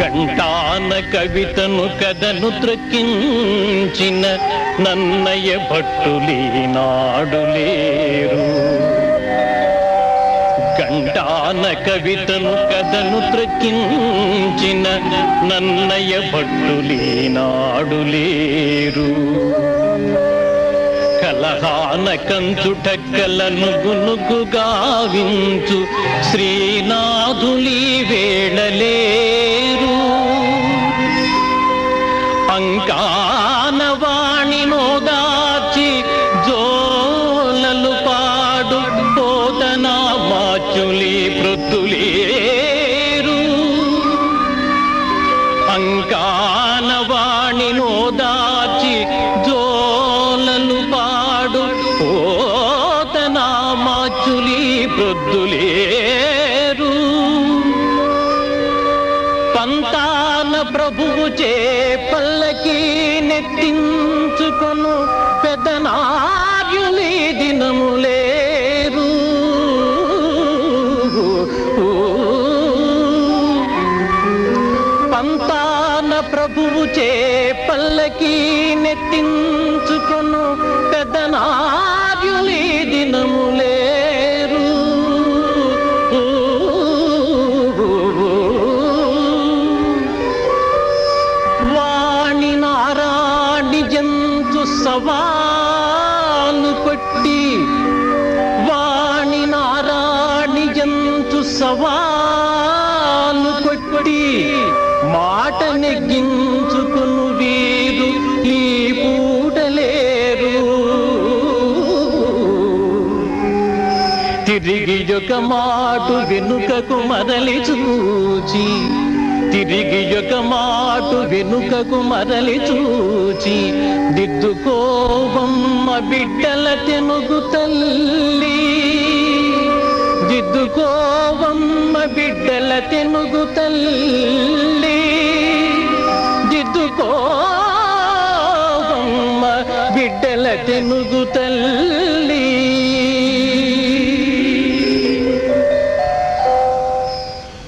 కంటాన కవితను కథను త్రక్కించిన నన్నయ్య భట్టులీనాడు లేరు. కంటాన కవితను కథను త్రక్కించిన నన్నయ్య భట్టులీనాడు లేరు. కలహాన కంచుటక్కలను గునుగు గావించు శ్రీనాథులి వేళలే పంకానవాణి దాచి జోలలు పాడు పోతనా మాచులి పృథులేరు పంకానవాణి దాచి జోలలు పాడు పోతనా మాచులి పృథులేరు ప్రభువు చే పల్లకి నెత్తించుకొను పెద్దనార్యులి దినములేరు పంతాన ప్రభువు చే పల్లకి నెత్తించు సవాలు కొట్టి వాణి నారాణి జంతు సవాలు కొట్టి మాట నెగ్గించుకును వీరు ఈ పూటలేరు. తిరిగి ఒక మాటు వెనుకకు మరలి చూచి తిరిగి ఒక మాటు వెనుకకు మరలి చూచి దిద్దుకోవమ్మ బిడ్డల తెనుగు తల్లి. దిద్దుకోవమ్మ బిడ్డల తెనుగు తల్లి. దిద్దుకోవమ్మ బిడ్డల తెనుగు తల్లి.